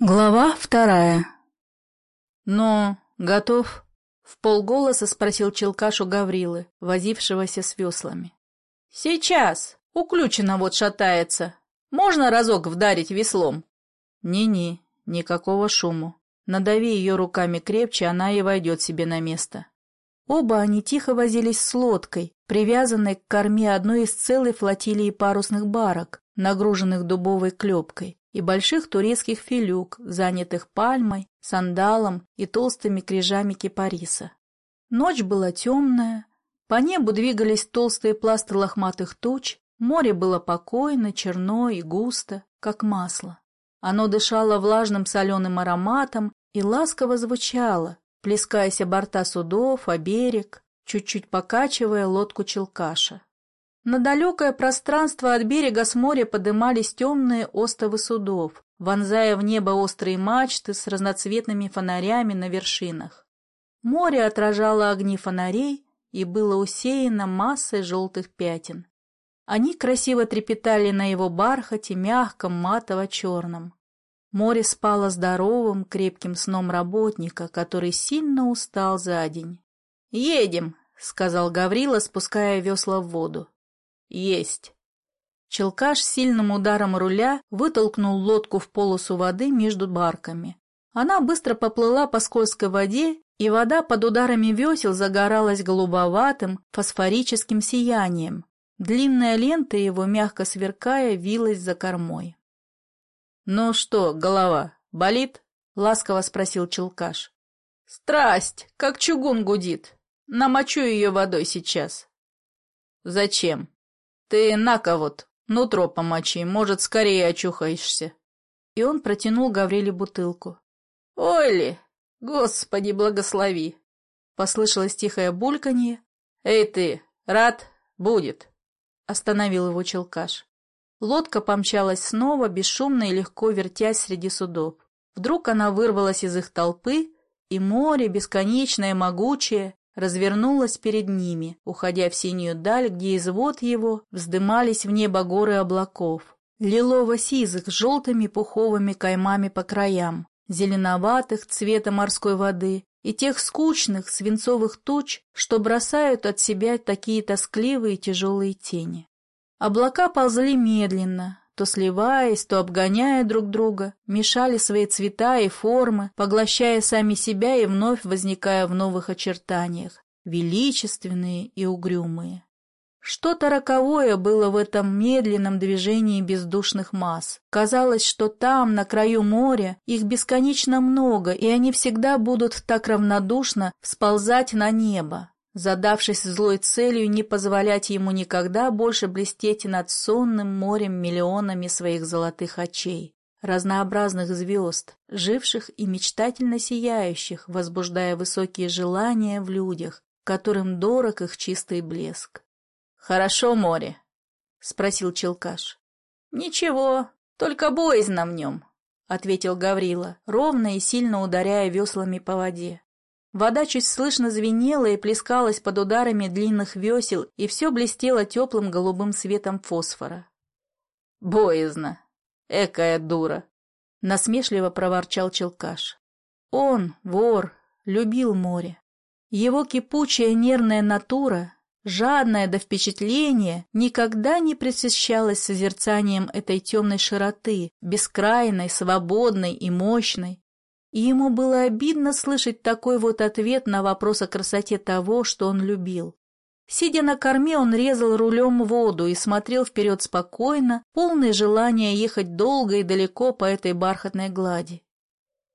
Глава вторая. «Ну, готов?» — в полголоса спросил Челкаш у Гаврилы, возившегося с веслами. «Сейчас! Уключено вот шатается. Можно разок вдарить веслом?» «Не-не, никакого шуму. Надави ее руками крепче, она и войдет себе на место». Оба они тихо возились с лодкой, привязанной к корме одной из целой флотилии парусных барок, нагруженных дубовой клепкой и больших турецких филюк, занятых пальмой, сандалом и толстыми крижами кипариса. Ночь была темная, по небу двигались толстые пласты лохматых туч, море было покойно, черно и густо, как масло. Оно дышало влажным соленым ароматом и ласково звучало, плескаясь о борта судов, о берег, чуть-чуть покачивая лодку челкаша. На далекое пространство от берега с моря подымались темные остовы судов, вонзая в небо острые мачты с разноцветными фонарями на вершинах. Море отражало огни фонарей и было усеяно массой желтых пятен. Они красиво трепетали на его бархате, мягком, матово-черном. Море спало здоровым, крепким сном работника, который сильно устал за день. «Едем», — сказал Гаврила, спуская весла в воду. Есть. Челкаш сильным ударом руля вытолкнул лодку в полосу воды между барками. Она быстро поплыла по скользкой воде, и вода под ударами весел загоралась голубоватым фосфорическим сиянием. Длинная лента его, мягко сверкая, вилась за кормой. «Ну что, голова, болит?» — ласково спросил Челкаш. «Страсть, как чугун гудит. Намочу ее водой сейчас». «Зачем?» «Ты на-ка вот, нутро помочи, может, скорее очухаешься». И он протянул Гавриле бутылку. «Ой Господи, благослови!» Послышалось тихое бульканье. «Эй ты, рад? Будет!» Остановил его челкаш. Лодка помчалась снова, бесшумно и легко вертясь среди судов. Вдруг она вырвалась из их толпы, и море, бесконечное, могучее, развернулась перед ними, уходя в синюю даль, где из вод его вздымались в небо горы облаков, лилово-сизых с желтыми пуховыми каймами по краям, зеленоватых цвета морской воды и тех скучных свинцовых туч, что бросают от себя такие тоскливые тяжелые тени. Облака ползли медленно, то сливаясь, то обгоняя друг друга, мешали свои цвета и формы, поглощая сами себя и вновь возникая в новых очертаниях, величественные и угрюмые. Что-то роковое было в этом медленном движении бездушных масс. Казалось, что там, на краю моря, их бесконечно много, и они всегда будут так равнодушно всползать на небо, задавшись злой целью не позволять ему никогда больше блестеть над сонным морем миллионами своих золотых очей, разнообразных звезд, живших и мечтательно сияющих, возбуждая высокие желания в людях, которым дорог их чистый блеск. «Хорошо море?» — спросил Челкаш. «Ничего, только боязно в нем», — ответил Гаврила, ровно и сильно ударяя веслами по воде. Вода чуть слышно звенела и плескалась под ударами длинных весел, и все блестело теплым голубым светом фосфора. «Боязно! Экая дура!» — насмешливо проворчал Челкаш. Он, вор, любил море. Его кипучая нервная натура, жадная до впечатления, никогда не пресыщалась созерцанием этой темной широты, бескрайной, свободной и мощной, и ему было обидно слышать такой вот ответ на вопрос о красоте того, что он любил. Сидя на корме, он резал рулем воду и смотрел вперед спокойно, полный желания ехать долго и далеко по этой бархатной глади.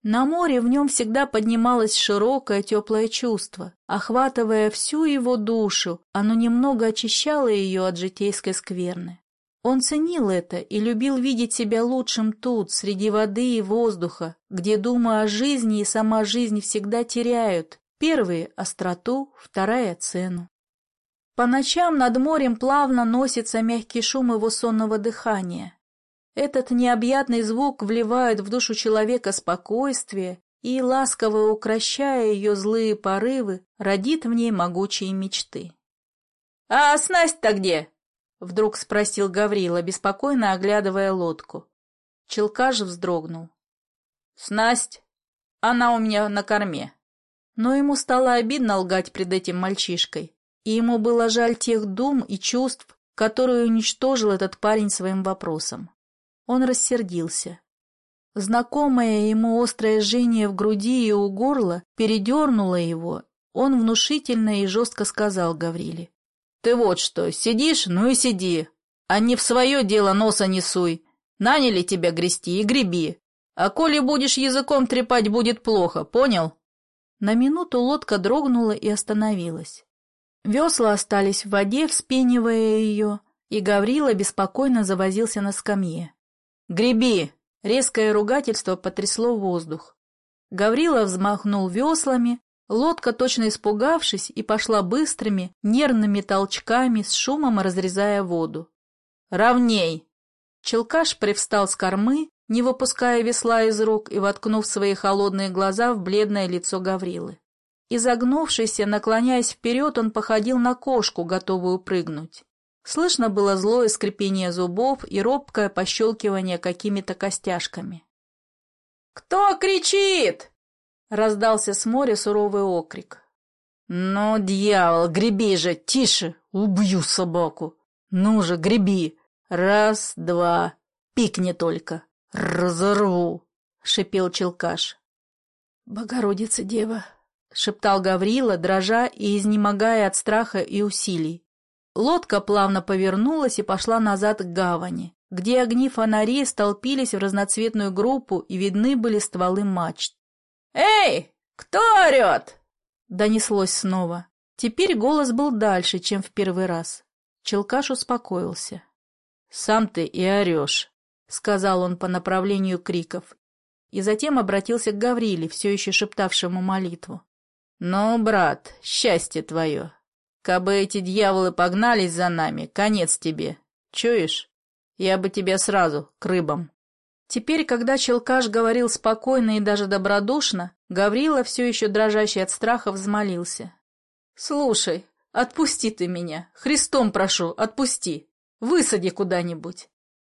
На море в нем всегда поднималось широкое теплое чувство, охватывая всю его душу, оно немного очищало ее от житейской скверны. Он ценил это и любил видеть себя лучшим тут, среди воды и воздуха, где, думая о жизни и сама жизнь всегда теряют. Первые — остроту, вторая — цену. По ночам над морем плавно носится мягкий шум его сонного дыхания. Этот необъятный звук вливает в душу человека спокойствие и, ласково укращая ее злые порывы, родит в ней могучие мечты. — А снасть-то где? Вдруг спросил Гаврила, беспокойно оглядывая лодку. Челкаш вздрогнул. Снасть, она у меня на корме. Но ему стало обидно лгать пред этим мальчишкой, и ему было жаль тех дум и чувств, которые уничтожил этот парень своим вопросом. Он рассердился. Знакомое ему острое жжение в груди и у горла передернуло его. Он внушительно и жестко сказал Гавриле. «Ты вот что, сидишь, ну и сиди, а не в свое дело носа не суй. Наняли тебя грести и греби. А коли будешь языком трепать, будет плохо, понял?» На минуту лодка дрогнула и остановилась. Весла остались в воде, вспенивая ее, и Гаврила беспокойно завозился на скамье. «Греби!» Резкое ругательство потрясло воздух. Гаврила взмахнул веслами, лодка, точно испугавшись, и пошла быстрыми, нервными толчками, с шумом разрезая воду. «Ровней!» Челкаш привстал с кормы, не выпуская весла из рук и воткнув свои холодные глаза в бледное лицо Гаврилы. Изогнувшийся, наклоняясь вперед, он походил на кошку, готовую прыгнуть. Слышно было злое скрипение зубов и робкое пощелкивание какими-то костяшками. «Кто кричит?» — раздался с моря суровый окрик. «Ну, дьявол, греби же, тише, убью собаку! Ну же, греби! Раз, два, пикни только, разорву!» — шипел Челкаш. «Богородица Дева!» — шептал Гаврила, дрожа и изнемогая от страха и усилий. Лодка плавно повернулась и пошла назад к гавани, где огни фонарей столпились в разноцветную группу и видны были стволы мачт. «Эй, кто орет?» — донеслось снова. Теперь голос был дальше, чем в первый раз. Челкаш успокоился. «Сам ты и орешь», — сказал он по направлению криков, и затем обратился к Гавриле, все еще шептавшему молитву. «Ну, брат, счастье твое! Кабы эти дьяволы погнались за нами, конец тебе. Чуешь? Я бы тебя сразу, к рыбам». Теперь, когда Челкаш говорил спокойно и даже добродушно, Гаврила, все еще дрожащий от страха, взмолился. «Слушай, отпусти ты меня, Христом прошу, отпусти, высади куда-нибудь».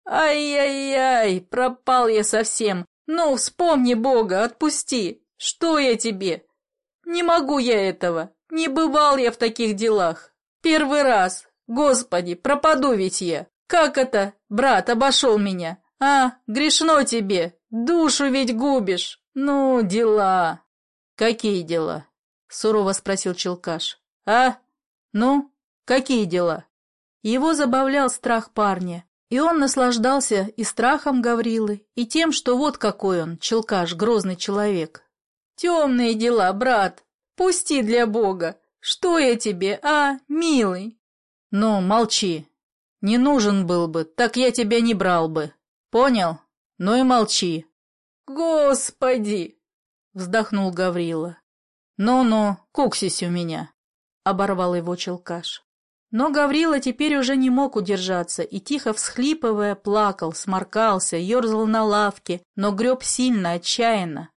«Ай-яй-яй, пропал я совсем, ну, вспомни Бога, отпусти, что я тебе?» Не могу я этого. Не бывал я в таких делах. Первый раз. Господи, пропаду ведь я. Как это, брат, обошел меня? А, грешно тебе. Душу ведь губишь. Ну, дела. Какие дела? Сурово спросил Челкаш. А? Ну, какие дела? Его забавлял страх парня, и он наслаждался и страхом Гаврилы, и тем, что вот какой он, Челкаш, грозный человек. Темные дела, брат. Пусти для Бога. Что я тебе, а, милый? Ну, молчи. Не нужен был бы, так я тебя не брал бы. Понял? Ну и молчи. Господи! Вздохнул Гаврила. Ну-ну, куксись у меня. Оборвал его челкаш. Но Гаврила теперь уже не мог удержаться и, тихо всхлипывая, плакал, сморкался, ерзал на лавке, но греб сильно, отчаянно.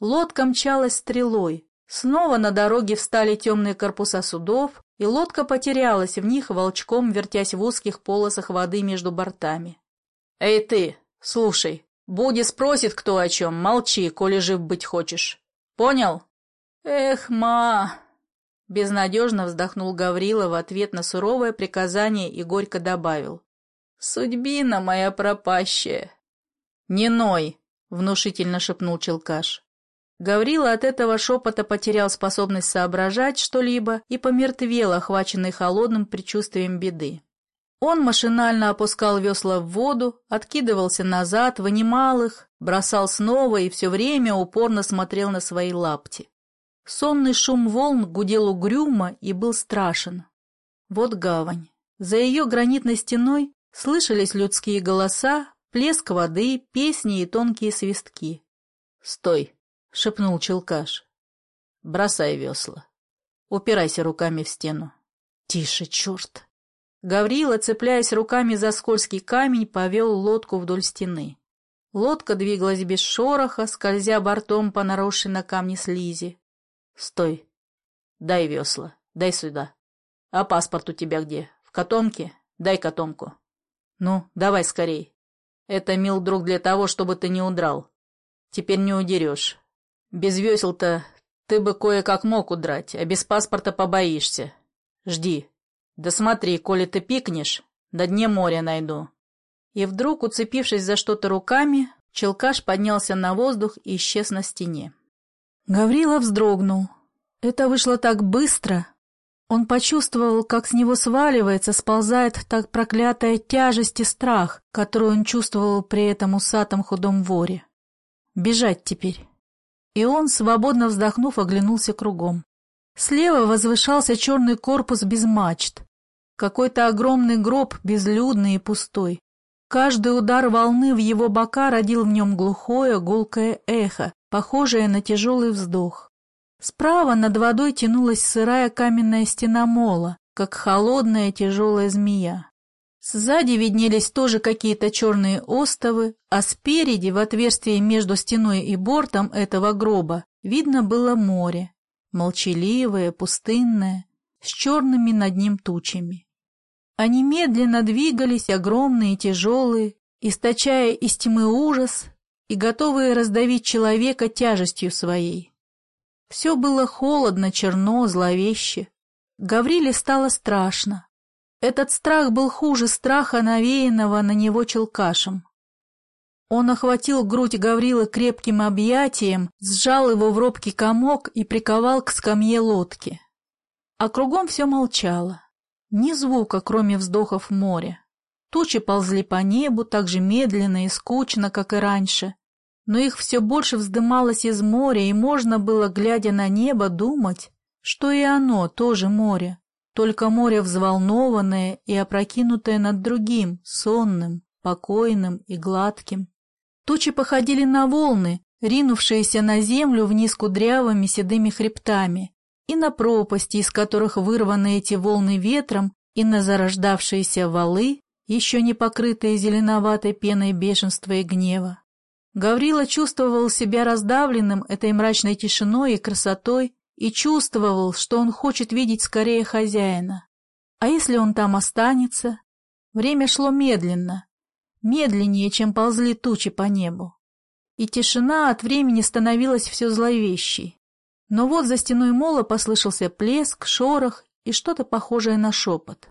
Лодка мчалась стрелой. Снова на дороге встали темные корпуса судов, и лодка потерялась в них, волчком вертясь в узких полосах воды между бортами. «Эй ты, слушай, Буди спросит кто о чем, молчи, коли жив быть хочешь. Понял?» «Эх, ма!» Безнадежно вздохнул Гаврила в ответ на суровое приказание и горько добавил. «Судьбина моя пропащая!» «Не ной!» — внушительно шепнул Челкаш. Гаврила от этого шепота потерял способность соображать что-либо и помертвел, охваченный холодным предчувствием беды. Он машинально опускал весла в воду, откидывался назад, вынимал их, бросал снова и все время упорно смотрел на свои лапти. Сонный шум волн гудел угрюмо и был страшен. Вот гавань. За ее гранитной стеной слышались людские голоса, плеск воды, песни и тонкие свистки. «Стой!» — шепнул Челкаш. «Бросай весла. Упирайся руками в стену». «Тише, черт!» Гаврила, цепляясь руками за скользкий камень, повел лодку вдоль стены. Лодка двигалась без шороха, скользя бортом по наросшей на камне слизи. «Стой! Дай весла, дай сюда. А паспорт у тебя где? В котомке? Дай котомку. Ну, давай скорей. Это, мил друг, для того, чтобы ты не удрал. Теперь не удерешь. Без весел-то ты бы кое-как мог удрать, а без паспорта побоишься. Жди. Да смотри, коли ты пикнешь, на дне моря найду. И вдруг, уцепившись за что-то руками, Челкаш поднялся на воздух и исчез на стене. Гаврила вздрогнул. Это вышло так быстро. Он почувствовал, как с него сваливается, сползает так проклятая тяжесть и страх, которую он чувствовал при этом усатом худом воре. Бежать теперь. И он, свободно вздохнув, оглянулся кругом. Слева возвышался черный корпус без мачт. Какой-то огромный гроб, безлюдный и пустой. Каждый удар волны в его бока родил в нем глухое, гулкое эхо, похожее на тяжелый вздох. Справа над водой тянулась сырая каменная стена мола, как холодная тяжелая змея. Сзади виднелись тоже какие-то черные остовы, а спереди, в отверстии между стеной и бортом этого гроба, видно было море, молчаливое, пустынное, с черными над ним тучами. Они медленно двигались, огромные тяжелые, источая из тьмы ужас и готовые раздавить человека тяжестью своей. Все было холодно, черно, зловеще. Гавриле стало страшно. Этот страх был хуже страха, навеянного на него челкашем. Он охватил грудь Гаврилы крепким объятием, сжал его в робкий комок и приковал к скамье лодки. А кругом все молчало. Ни звука, кроме вздохов моря. Тучи ползли по небу так же медленно и скучно, как и раньше, но их все больше вздымалось из моря, и можно было, глядя на небо, думать, что и оно тоже море, только море взволнованное и опрокинутое над другим, сонным, покойным и гладким. Тучи походили на волны, ринувшиеся на землю вниз кудрявыми седыми хребтами, и на пропасти, из которых вырваны эти волны ветром, и на зарождавшиеся валы, еще не покрытые зеленоватой пеной бешенства и гнева. Гаврила чувствовал себя раздавленным этой мрачной тишиной и красотой и чувствовал, что он хочет видеть скорее хозяина. А если он там останется? Время шло медленно, медленнее, чем ползли тучи по небу. И тишина от времени становилась все зловещей. Но вот за стеной мола послышался плеск, шорох и что-то похожее на шепот.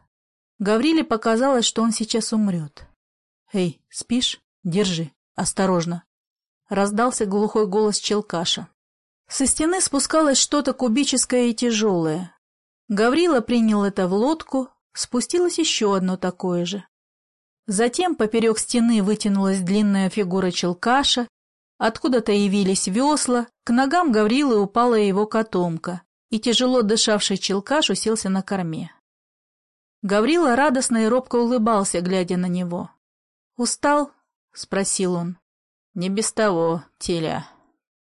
Гавриле показалось, что он сейчас умрет. «Эй, спишь? Держи. Осторожно раздался глухой голос Челкаша. Со стены спускалось что-то кубическое и тяжелое. Гаврила принял это в лодку, спустилось еще одно такое же. Затем поперек стены вытянулась длинная фигура Челкаша, откуда-то явились весла, к ногам Гаврилы упала его котомка, и тяжело дышавший Челкаш уселся на корме. Гаврила радостно и робко улыбался, глядя на него. «Устал?» — спросил он. Не без того, теля.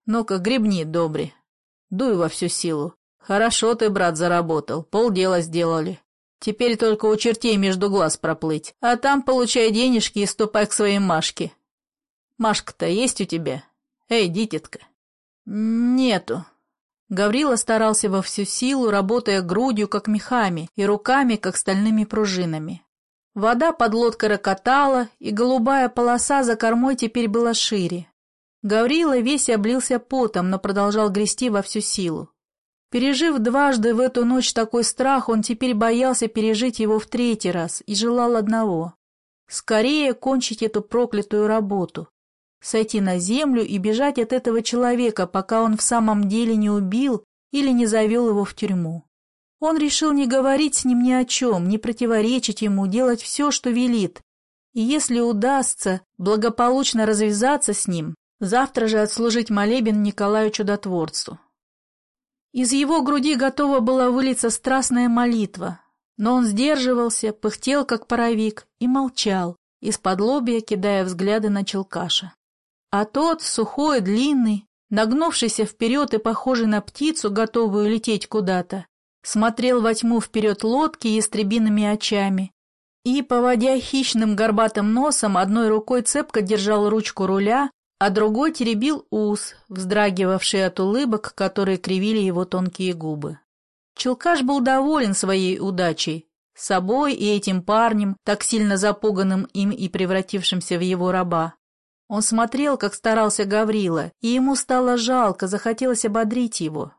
Ну-ка, гребни, добре. Дуй во всю силу. Хорошо ты, брат, заработал, полдела сделали. Теперь только у чертей между глаз проплыть, а там получай денежки и ступай к своей Машке. Машка-то есть у тебя? Эй, дитятка. Нету. Гаврила старался во всю силу, работая грудью, как мехами, и руками, как стальными пружинами. Вода под лодкой рокотала, и голубая полоса за кормой теперь была шире. Гаврила весь облился потом, но продолжал грести во всю силу. Пережив дважды в эту ночь такой страх, он теперь боялся пережить его в третий раз и желал одного — скорее кончить эту проклятую работу, сойти на землю и бежать от этого человека, пока он в самом деле не убил или не завел его в тюрьму. Он решил не говорить с ним ни о чем, не противоречить ему, делать все, что велит. И если удастся благополучно развязаться с ним, завтра же отслужить молебен Николаю Чудотворцу. Из его груди готова была вылиться страстная молитва, но он сдерживался, пыхтел, как паровик, и молчал, из-под лобья кидая взгляды на Челкаша. А тот, сухой, длинный, нагнувшийся вперед и похожий на птицу, готовую лететь куда-то, смотрел во тьму вперед лодки ястребиными очами и, поводя хищным горбатым носом, одной рукой цепко держал ручку руля, а другой теребил ус, вздрагивавший от улыбок, которые кривили его тонкие губы. Челкаш был доволен своей удачей, собой и этим парнем, так сильно запуганным им и превратившимся в его раба. Он смотрел, как старался Гаврила, и ему стало жалко, захотелось ободрить его.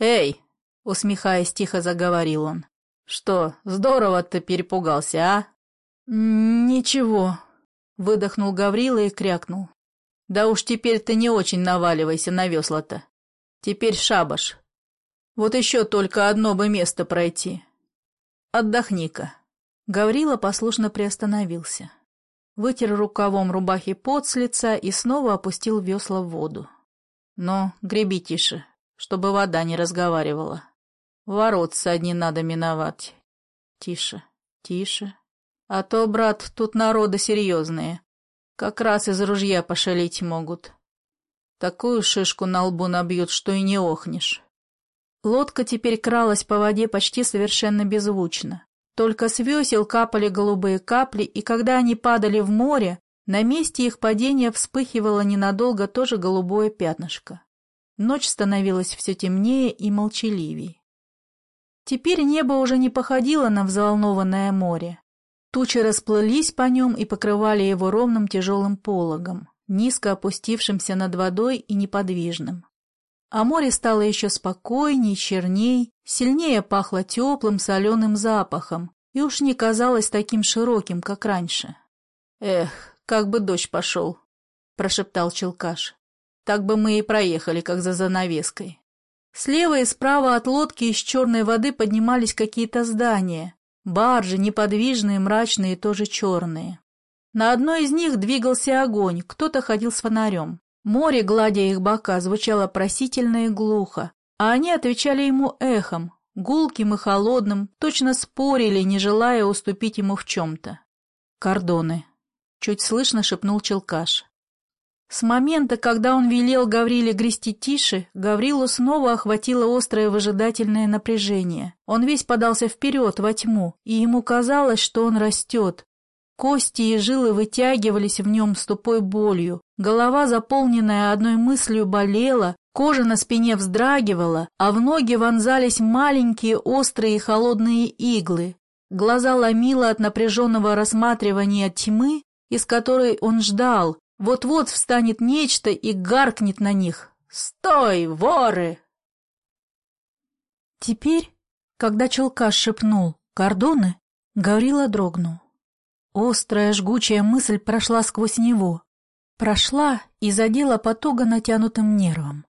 «Эй!» — усмехаясь, тихо заговорил он. «Что, здорово ты перепугался, а?» «Ничего», — выдохнул Гаврила и крякнул. «Да уж теперь ты не очень наваливайся на весла-то. Теперь шабаш. Вот еще только одно бы место пройти. Отдохни-ка». Гаврила послушно приостановился. Вытер рукавом рубахи пот с лица и снова опустил весла в воду. «Но греби тише, чтобы вода не разговаривала. Ворот одни надо миновать. Тише, тише. А то, брат, тут народы серьезные. Как раз из ружья пошалить могут. Такую шишку на лбу набьют, что и не охнешь». Лодка теперь кралась по воде почти совершенно беззвучно. Только с весел капали голубые капли, и когда они падали в море, на месте их падения вспыхивало ненадолго тоже голубое пятнышко. Ночь становилась все темнее и молчаливей. Теперь небо уже не походило на взволнованное море. Тучи расплылись по нем и покрывали его ровным тяжелым пологом, низко опустившимся над водой и неподвижным. А море стало еще спокойней, черней, сильнее пахло теплым соленым запахом и уж не казалось таким широким, как раньше. «Эх, как бы дождь пошел», — прошептал Челкаш. «Так бы мы и проехали, как за занавеской». Слева и справа от лодки из черной воды поднимались какие-то здания, баржи, неподвижные, мрачные тоже черные. На одной из них двигался огонь, кто-то ходил с фонарем. Море, гладя их бока, звучало просительно и глухо, а они отвечали ему эхом, гулким и холодным, точно спорили, не желая уступить ему в чем-то. «Кордоны», — чуть слышно шепнул Челкаш. С момента, когда он велел Гавриле грести тише, Гаврилу снова охватило острое выжидательное напряжение. Он весь подался вперед, во тьму, и ему казалось, что он растет, Кости и жилы вытягивались в нем с тупой болью, голова, заполненная одной мыслью, болела, кожа на спине вздрагивала, а в ноги вонзались маленькие острые и холодные иглы. Глаза ломило от напряженного рассматривания тьмы, из которой он ждал. Вот-вот встанет нечто и гаркнет на них. «Стой, воры!» Теперь, когда Челкаш шепнул «Кордоны», Гаврила дрогнул. Острая жгучая мысль прошла сквозь него. Прошла и задела по туго натянутым нервам.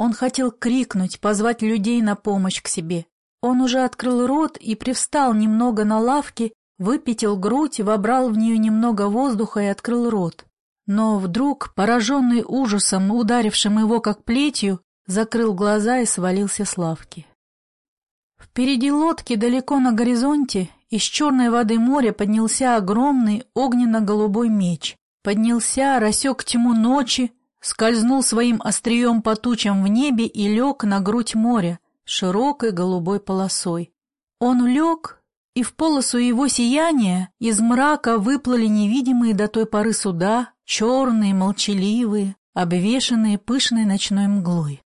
Он хотел крикнуть, позвать людей на помощь к себе. Он уже открыл рот и привстал немного на лавке, выпятил грудь, вобрал в нее немного воздуха и открыл рот. Но вдруг, пораженный ужасом, ударившим его как плетью, закрыл глаза и свалился с лавки. Впереди лодки, далеко на горизонте, из черной воды моря поднялся огромный огненно-голубой меч. Поднялся, рассек тьму ночи, скользнул своим острием по тучам в небе и лег на грудь моря широкой голубой полосой. Он лег, и в полосу его сияния из мрака выплыли невидимые до той поры суда, черные, молчаливые, обвешанные пышной ночной мглой.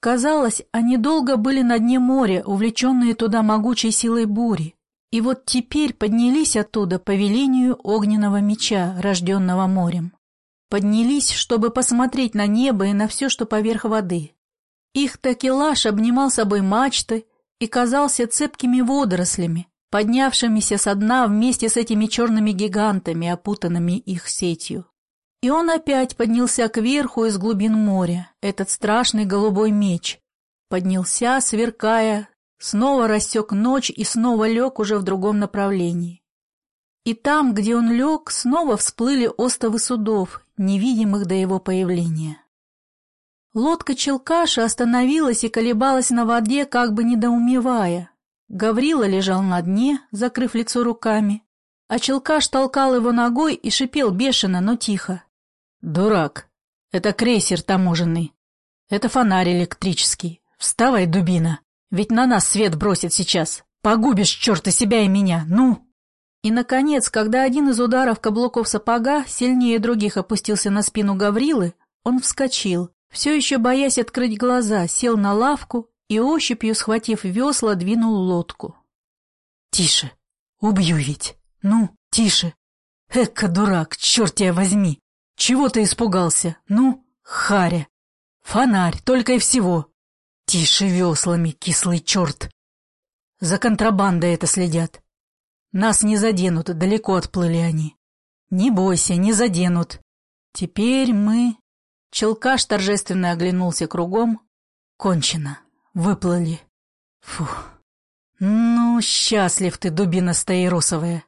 Казалось, они долго были на дне моря, увлеченные туда могучей силой бури, и вот теперь поднялись оттуда по велению огненного меча, рожденного морем. Поднялись, чтобы посмотреть на небо и на все, что поверх воды. Их такелаж обнимал собой мачты и казался цепкими водорослями, поднявшимися со дна вместе с этими черными гигантами, опутанными их сетью. И он опять поднялся кверху из глубин моря, этот страшный голубой меч. Поднялся, сверкая, снова рассек ночь и снова лег уже в другом направлении. И там, где он лег, снова всплыли остовы судов, невидимых до его появления. Лодка Челкаша остановилась и колебалась на воде, как бы недоумевая. Гаврила лежал на дне, закрыв лицо руками, а Челкаш толкал его ногой и шипел бешено, но тихо. «Дурак! Это крейсер таможенный. Это фонарь электрический. Вставай, дубина!» Ведь на нас свет бросит сейчас. Погубишь, черта, себя и меня. Ну!» И, наконец, когда один из ударов каблуков сапога сильнее других опустился на спину Гаврилы, он вскочил, все еще боясь открыть глаза, сел на лавку и ощупью, схватив весла, двинул лодку. «Тише! Убью ведь! Ну, тише! Эка, дурак, черт тебя возьми! Чего ты испугался? Ну, харя. Фонарь, только и всего. Тише веслами, кислый черт. За контрабандой это следят. Нас не заденут, далеко отплыли они. Не бойся, не заденут. Теперь мы... Челкаш торжественно оглянулся кругом. Кончено. Выплыли. Фух. Ну, счастлив ты, дубина стаиросовая.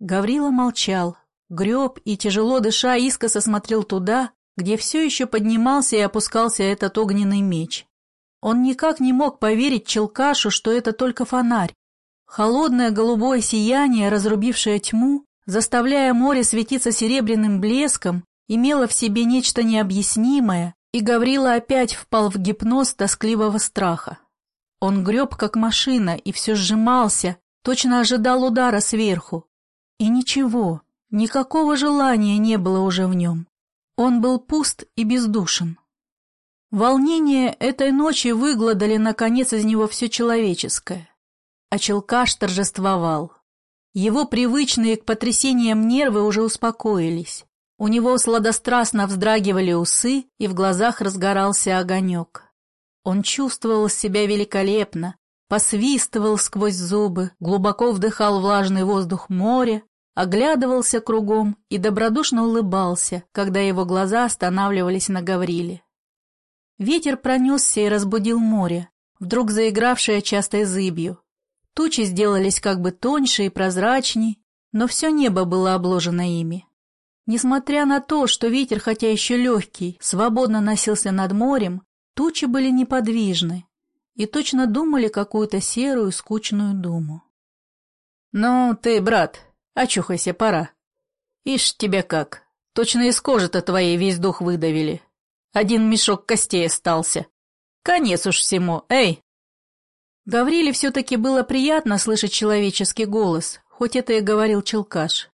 Гаврила молчал, греб и, тяжело дыша, искоса смотрел туда, где все еще поднимался и опускался этот огненный меч. Он никак не мог поверить Челкашу, что это только фонарь. Холодное голубое сияние, разрубившее тьму, заставляя море светиться серебряным блеском, имело в себе нечто необъяснимое, и Гаврила опять впал в гипноз тоскливого страха. Он греб, как машина, и все сжимался, точно ожидал удара сверху. И ничего, никакого желания не было уже в нем. Он был пуст и бездушен. Волнение этой ночи выгладали, наконец, из него все человеческое. А Челкаш торжествовал. Его привычные к потрясениям нервы уже успокоились. У него сладострастно вздрагивали усы, и в глазах разгорался огонек. Он чувствовал себя великолепно, посвистывал сквозь зубы, глубоко вдыхал влажный воздух моря, оглядывался кругом и добродушно улыбался, когда его глаза останавливались на Гавриле. Ветер пронесся и разбудил море, вдруг заигравшее частой зыбью. Тучи сделались как бы тоньше и прозрачней, но все небо было обложено ими. Несмотря на то, что ветер, хотя еще легкий, свободно носился над морем, тучи были неподвижны и точно думали какую-то серую скучную думу. «Ну ты, брат, очухайся, пора. Ишь тебя как, точно из кожи-то твоей весь дух выдавили. Один мешок костей остался. Конец уж всему, эй!» Гавриле все-таки было приятно слышать человеческий голос, хоть это и говорил Челкаш.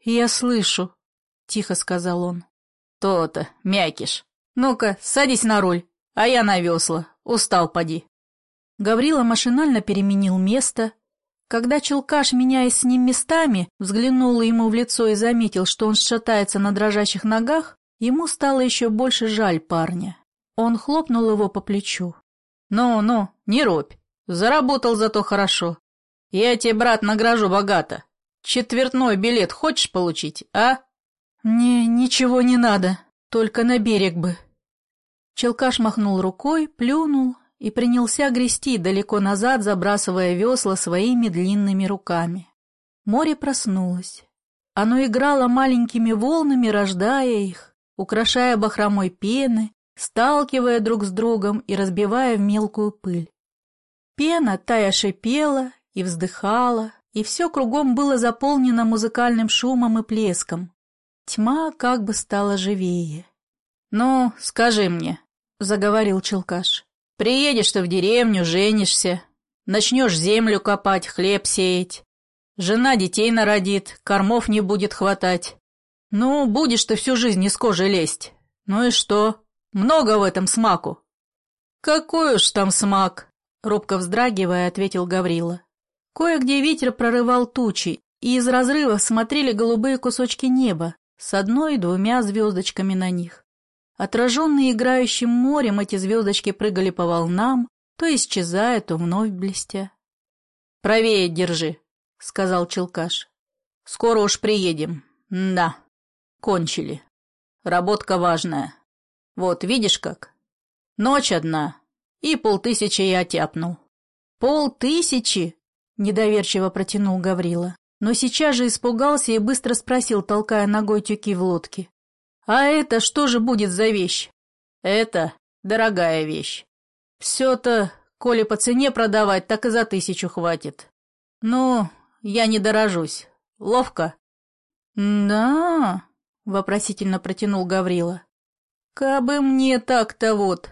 «Я слышу», — тихо сказал он. «То-то, мякиш. Ну-ка, садись на руль, а я на весла. Устал, поди». Гаврила машинально переменил место. Когда Челкаш, меняясь с ним местами, взглянул ему в лицо и заметил, что он шатается на дрожащих ногах, Ему стало еще больше жаль парня. Он хлопнул его по плечу. «Ну-ну, не робь. Заработал зато хорошо. Я тебе, брат, награжу богато. Четвертной билет хочешь получить, а?» «Мне ничего не надо, только на берег бы». Челкаш махнул рукой, плюнул и принялся грести далеко назад, забрасывая весла своими длинными руками. Море проснулось. Оно играло маленькими волнами, рождая их, украшая бахромой пены, сталкивая друг с другом и разбивая в мелкую пыль. Пена тая шипела и вздыхала, и все кругом было заполнено музыкальным шумом и плеском. Тьма как бы стала живее. «Ну, скажи мне», — заговорил Челкаш, — «приедешь ты в деревню, женишься, начнешь землю копать, хлеб сеять. Жена детей народит, кормов не будет хватать. «Ну, будешь ты всю жизнь из кожи лезть. Ну и что? Много в этом смаку». «Какой уж там смак!» — робко вздрагивая, ответил Гаврила. Кое-где ветер прорывал тучи, и из разрывов смотрели голубые кусочки неба с одной-двумя звездочками на них. Отраженные играющим морем, эти звездочки прыгали по волнам, то исчезая, то вновь блестя. «Правее держи», — сказал Челкаш. «Скоро уж приедем. Да». Кончили. Работка важная. Вот, видишь как? Ночь одна, и полтысячи я тяпнул. Полтысячи? Недоверчиво протянул Гаврила. Но сейчас же испугался и быстро спросил, толкая ногой тюки в лодке. «А это что же будет за вещь?» «Это дорогая вещь. Все-то, коли по цене продавать, так и за тысячу хватит. Ну, я не дорожусь. Ловко?» «Да...» — вопросительно протянул Гаврила. «Кабы мне так-то вот!» —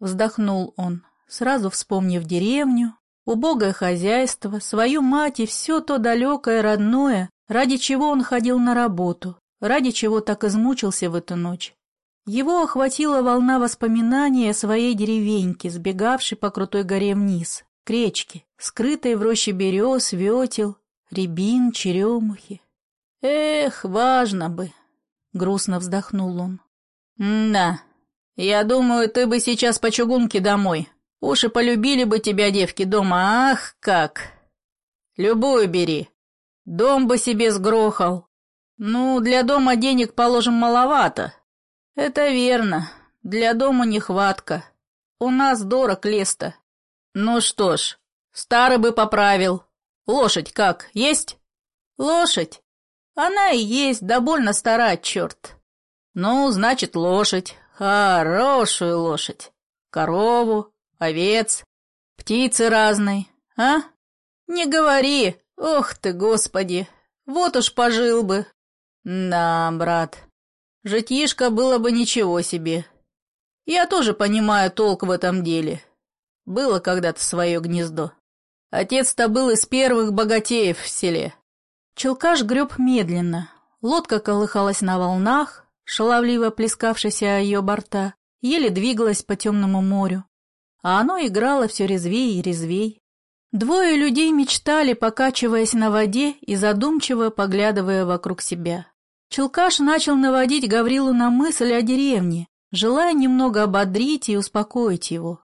вздохнул он, сразу вспомнив деревню, убогое хозяйство, свою мать и все то далекое, родное, ради чего он ходил на работу, ради чего так измучился в эту ночь. Его охватила волна воспоминаний о своей деревеньке, сбегавшей по крутой горе вниз, к речке, скрытой в роще берез, ветел, рябин, черемухи. Эх, важно бы, — грустно вздохнул он. «Да, я думаю, ты бы сейчас по чугунке домой. Уж и полюбили бы тебя девки дома, ах, как! Любую бери. Дом бы себе сгрохал. Ну, для дома денег, положим, маловато. Это верно, для дома нехватка. У нас дорог лес-то. Ну что ж, старый бы поправил. Лошадь как, есть? Лошадь? Она и есть, да больно стара, черт. Ну, значит, лошадь. Хорошую лошадь. Корову, овец, птицы разные, а? Не говори, ох ты, господи, вот уж пожил бы. Да, брат, житишко было бы ничего себе. Я тоже понимаю толк в этом деле. Было когда-то свое гнездо. Отец-то был из первых богатеев в селе. Челкаш греб медленно. Лодка колыхалась на волнах, шаловливо плескавшись о ее борта, еле двигалась по темному морю. А оно играло все резвей и резвей. Двое людей мечтали, покачиваясь на воде и задумчиво поглядывая вокруг себя. Челкаш начал наводить Гаврилу на мысль о деревне, желая немного ободрить и успокоить его.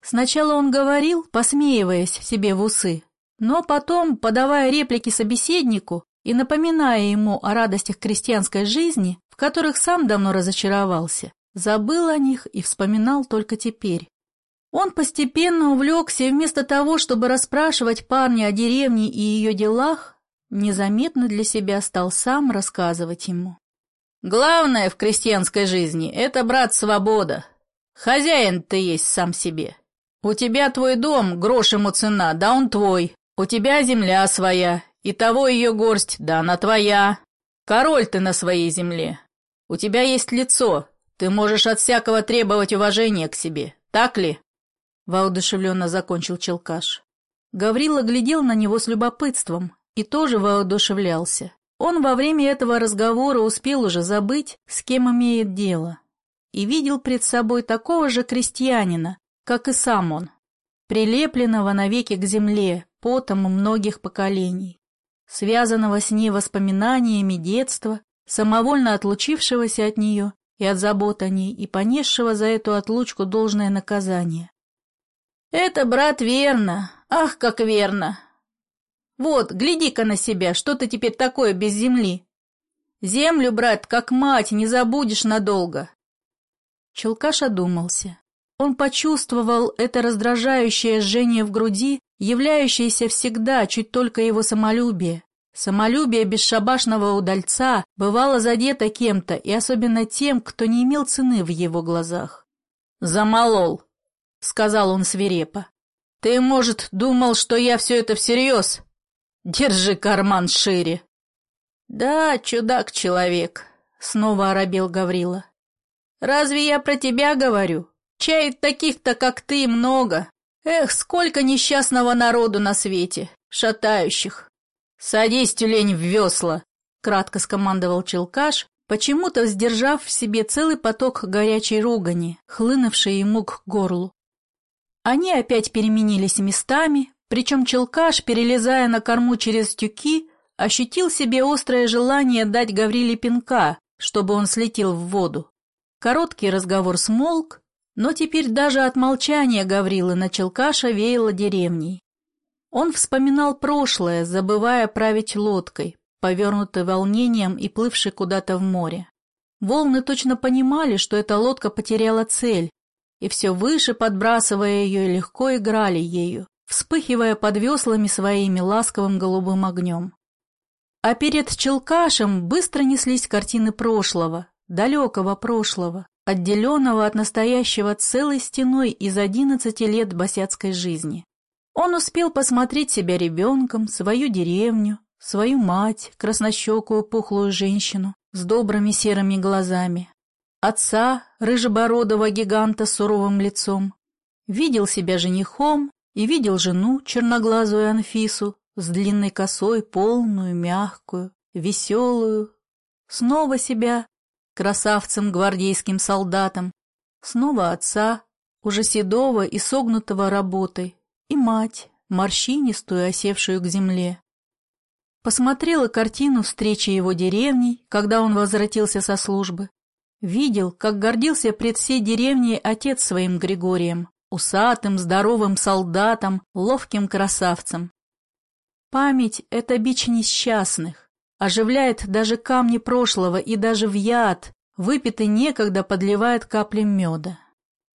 Сначала он говорил, посмеиваясь себе в усы, но потом, подавая реплики собеседнику и напоминая ему о радостях крестьянской жизни, в которых сам давно разочаровался, забыл о них и вспоминал только теперь. Он постепенно увлекся и вместо того, чтобы расспрашивать парня о деревне и ее делах, незаметно для себя стал сам рассказывать ему. «Главное в крестьянской жизни — это, брат, свобода. Хозяин ты есть сам себе. У тебя твой дом, грош ему цена, да он твой. У тебя земля своя, и того ее горсть, да она твоя. Король ты на своей земле. У тебя есть лицо, ты можешь от всякого требовать уважения к себе, так ли?» Воодушевленно закончил Челкаш. Гаврила глядел на него с любопытством и тоже воодушевлялся. Он во время этого разговора успел уже забыть, с кем имеет дело, и видел пред собой такого же крестьянина, как и сам он, прилепленного навеки к земле, потом многих поколений, связанного с ней воспоминаниями детства, самовольно отлучившегося от нее и от забот о ней и понесшего за эту отлучку должное наказание. «Это, брат, верно. Ах, как верно. Вот, гляди-ка на себя, что ты теперь такое без земли? Землю, брат, как мать, не забудешь надолго». Челкаш одумался. Он почувствовал это раздражающее жжение в груди, являющееся всегда чуть только его самолюбие. Самолюбие бесшабашного удальца бывало задето кем-то, и особенно тем, кто не имел цены в его глазах. «Замолол», — сказал он свирепо. «Ты, может, думал, что я все это всерьез? Держи карман шире». «Да, чудак-человек», — снова оробел Гаврила. «Разве я про тебя говорю? Чай таких-то, как ты, много. Эх, сколько несчастного народу на свете, шатающих. Садись, тюлень, в весла, кратко скомандовал Челкаш, почему-то сдержав в себе целый поток горячей ругани, хлынувшей ему к горлу. Они опять переменились местами, причем Челкаш, перелезая на корму через тюки, ощутил себе острое желание дать Гавриле пинка, чтобы он слетел в воду. Короткий разговор смолк, но теперь даже от молчания Гаврилы на Челкаша веяло деревней. Он вспоминал прошлое, забывая править лодкой, повернутой волнением и плывшей куда-то в море. Волны точно понимали, что эта лодка потеряла цель, и все выше, подбрасывая ее, легко играли ею, вспыхивая под веслами своими ласковым голубым огнем. А перед Челкашем быстро неслись картины прошлого, далекого прошлого, отделенного от настоящего целой стеной из одиннадцати лет босяцкой жизни. Он успел посмотреть себя ребенком, свою деревню, свою мать, краснощекую пухлую женщину с добрыми серыми глазами, отца, рыжебородого гиганта с суровым лицом, видел себя женихом и видел жену, черноглазую Анфису, с длинной косой, полную, мягкую, веселую, снова себя, красавцем гвардейским солдатом, снова отца, уже седого и согнутого работой, и мать, морщинистую, осевшую к земле. посмотрел и картину встречи его деревней, когда он возвратился со службы. Видел, как гордился пред всей деревней отец своим Григорием, усатым, здоровым солдатом, ловким красавцем. Память — это бич несчастных, оживляет даже камни прошлого и даже в яд, выпитый некогда подливает капли меда.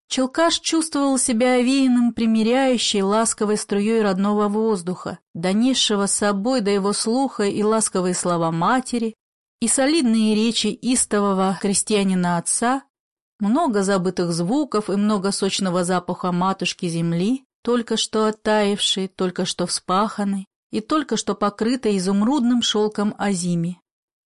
Челкаш чувствовал себя овеянным примиряющей ласковой струей родного воздуха, донесшего с собой до его слуха и ласковые слова матери, и солидные речи истового крестьянина отца, много забытых звуков и много сочного запаха матушки земли, только что оттаившей, только что вспаханной и только что покрытой изумрудным шелком озими.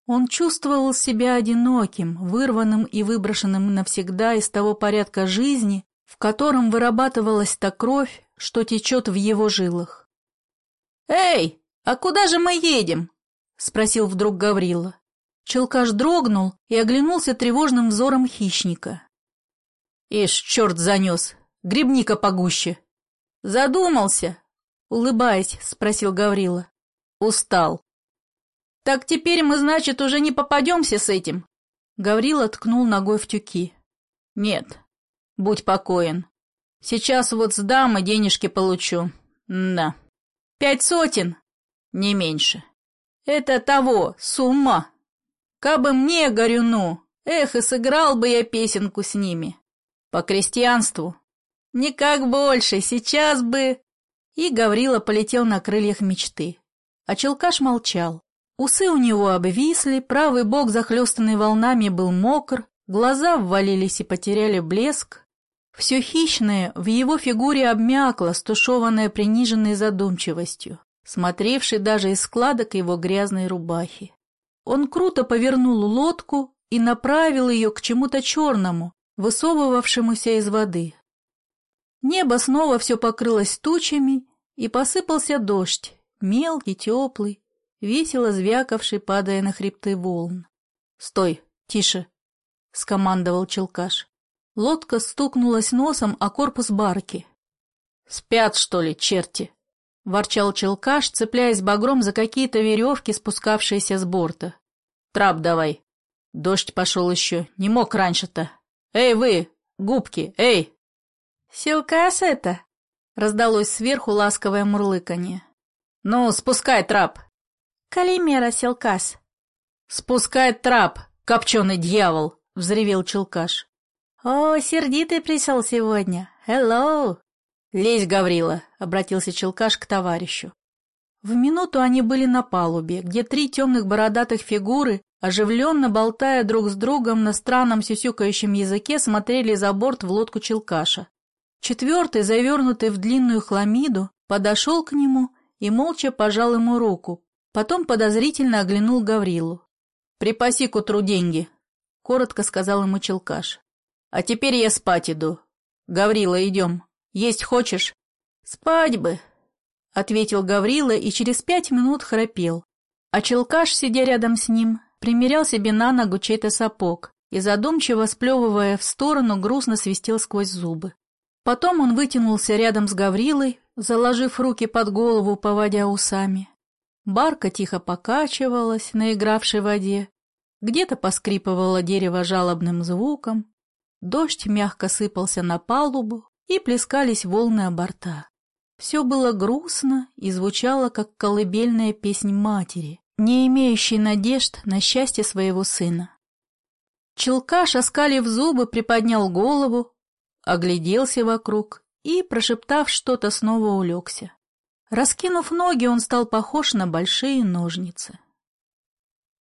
Он чувствовал себя одиноким, вырванным и выброшенным навсегда из того порядка жизни, в котором вырабатывалась та кровь, что течет в его жилах. «Эй, а куда же мы едем?» — спросил вдруг Гаврила. Челкаш дрогнул и оглянулся тревожным взором хищника. «Ишь, черт занес! Грибника погуще!» «Задумался?» — улыбаясь, спросил Гаврила. «Устал. «Так теперь мы, значит, уже не попадемся с этим?» Гаврила ткнул ногой в тюки. «Нет, будь покоен. Сейчас вот сдам и денежки получу. Да. Пять сотен?» «Не меньше». «Это того, сумма. Кабы мне, горюну, эх, и сыграл бы я песенку с ними. По крестьянству. Никак больше, сейчас бы...» И Гаврила полетел на крыльях мечты. А Челкаш молчал. Усы у него обвисли, правый бок, захлестанный волнами, был мокр, глаза ввалились и потеряли блеск. Все хищное в его фигуре обмякло, стушеванное приниженной задумчивостью, смотревшей даже из складок его грязной рубахи. Он круто повернул лодку и направил ее к чему-то черному, высовывавшемуся из воды. Небо снова все покрылось тучами, и посыпался дождь, мелкий, теплый, весело звякавший, падая на хребты волн. «Стой! Тише!» — скомандовал Челкаш. Лодка стукнулась носом о корпус барки. «Спят, что ли, черти?» — ворчал Челкаш, цепляясь багром за какие-то веревки, спускавшиеся с борта. «Трап давай!» Дождь пошел еще, не мог раньше-то. «Эй вы, губки, эй!» «Силкас это?» — раздалось сверху ласковое мурлыканье. «Ну, спускай трап!» «Калимера, Селкас!» «Спускай трап, копченый дьявол!» — взревел Челкаш. «О, сердитый пришел сегодня! Hello!» «Лезь, Гаврила!» — обратился Челкаш к товарищу. В минуту они были на палубе, где три темных бородатых фигуры, оживленно болтая друг с другом на странном сюсюкающем языке, смотрели за борт в лодку Челкаша. Четвертый, завернутый в длинную хламиду, подошел к нему и молча пожал ему руку, Потом подозрительно оглянул Гаврилу. «Припаси к утру деньги», — коротко сказал ему Челкаш. «А теперь я спать иду. Гаврила, идем. Есть хочешь?» «Спать бы», — ответил Гаврила и через пять минут храпел. А Челкаш, сидя рядом с ним, примерял себе на ногу чей-то сапог и, задумчиво сплевывая в сторону, грустно свистел сквозь зубы. Потом он вытянулся рядом с Гаврилой, заложив руки под голову, поводя усами, Барка тихо покачивалась на игравшей воде, где-то поскрипывало дерево жалобным звуком, дождь мягко сыпался на палубу и плескались волны о борта. Все было грустно и звучало, как колыбельная песнь матери, не имеющей надежд на счастье своего сына. Челкаш, оскалив зубы, приподнял голову, огляделся вокруг и, прошептав что-то, снова улегся. Раскинув ноги, он стал похож на большие ножницы.